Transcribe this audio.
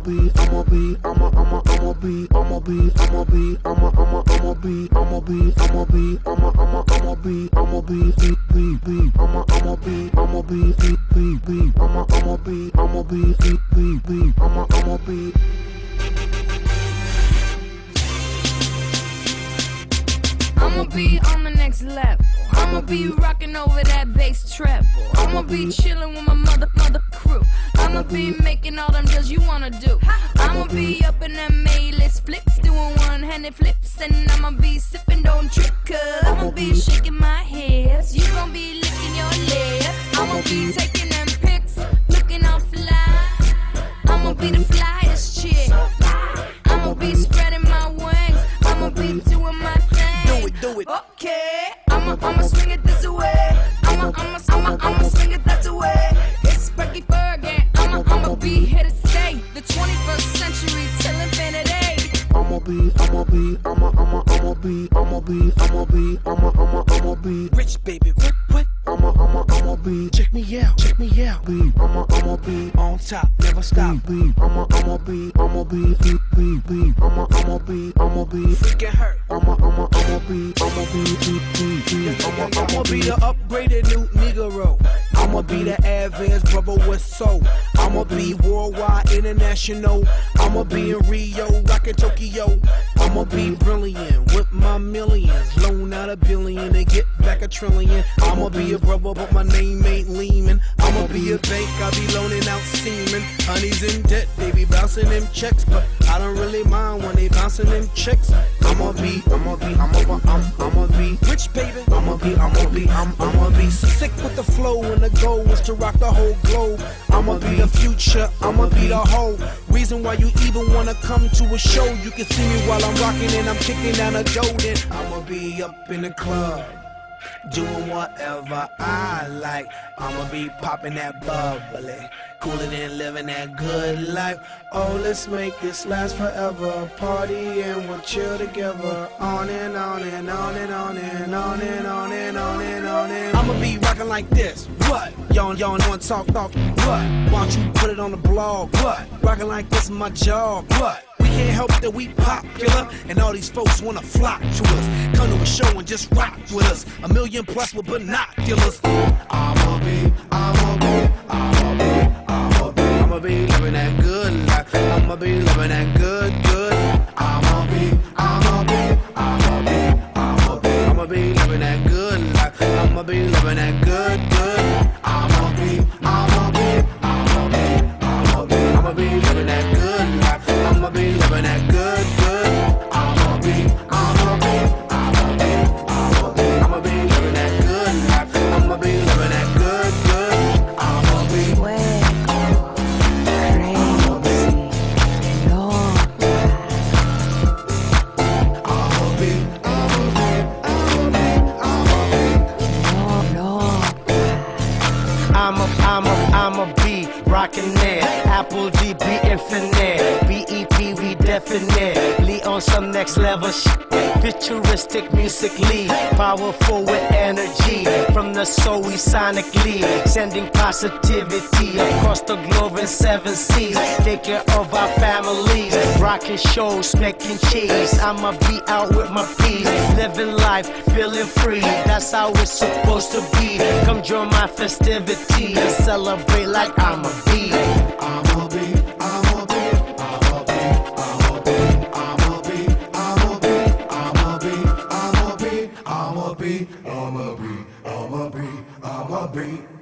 be, I'ma be, I'ma, I'ma, I'ma be, I'ma be, I'ma be, I'ma, I'ma, I'ma be, I'ma be, I'ma be, I'ma, I'ma, I'ma be, I'ma be, be, be, be, I'ma, I'ma be, I'ma be, be, be, be, I'ma, I'ma be, I'ma be, be, be, be, I'ma, I'ma be. I'ma be on the next level. I'ma be rocking over that bass treble. I'ma be chilling with my mother, mother crew. I'ma be making all them deals you wanna do. I'ma be up in them A-list flicks, doing one-handed flips, and I'ma be sipping, don't trip, cause I'ma be shaking my hips. You gon' be licking your lips. I'ma be taking them pics, looking all fly. I'ma be the flyest chick. I'ma be spreading my wings. I'ma be doing my thing. Do it, do it. Okay. I'ma, I'ma swing it this way. I'ma, I'ma, I'ma, I'ma swing it that way. Be here to stay. The 21st century till infinity. I'ma be, I'ma be, I'ma, I'ma, I'ma be, I'ma be, I'ma be, I'ma, I'ma, I'ma be, Rich baby, what, what? I'ma, I'ma, I'ma be, Check me out, check me out. be, I'ma, I'ma be, On top, never stop. be, I'ma, I'ma be, I'ma be, be, be, be, I'ma, I'ma be, I'ma be, Freaking hurt. I'ma, I'ma, I'ma be, I'ma be, be, be, be, I'ma, I'ma be, the upgraded new Negro. I'ma be the advanced brother with soul. I'ma be worldwide, international. I'ma be in Rio, rockin' Tokyo. I'ma be brilliant with my millions. Loan out a billion and get back a trillion. I'ma be a brother, but my name ain't Lehman. I'ma be a bank, I be loaning out semen. Honey's in debt, they be bouncing them checks, but I don't really mind when they bouncing them checks. I'ma be, I'ma be, I'ma be, I'm, I'ma be rich, baby. I'ma be, I'ma be, I'm, I'ma be sick with the flow and the goal is to rock the whole globe. I'ma be the future, I'ma be the whole reason why you even wanna come to a show. You can see me while I'm rocking and I'm kicking down a Jordan. I'ma be up in the club. Doing whatever I like. I'ma be popping that bubbly. Cooling and living that good life. Oh, let's make this last forever. Party and we'll chill together. On and on and on and on and on and on and on and on and I'ma be rocking like this. What? Y'all, y'all want talk, talk. What? Why don't you put it on the blog? What? Rocking like this is my job. What? Can't help that we popular, and all these folks wanna flock to us. Come to a show and just rock with us. A million plus with binoculars. I'ma be, I'ma be, I'ma be, I'ma be, I'ma be living that good life. I'ma be living that good, good. I'ma be, I'ma be, I'ma be, I'ma be, I'ma be living that good life. I'ma be living that good, good. that good. I'm a, I'm a, B, rockin' it. Apple D, B infinite. BEP, we definite. definitely on some next level shit. Futuristic musically, powerful with energy. From the soul, we sonically sending positivity across the globe in seven seas. Take care of our families, rocking shows, making cheese. I'ma be out with my peace, living life, feeling free. That's how it's supposed to be. Come join my festivity and celebrate like I'm a bee. I'ma beep, I'ma be, I'ma beep, I'ma I'ma I'ma I'ma I'ma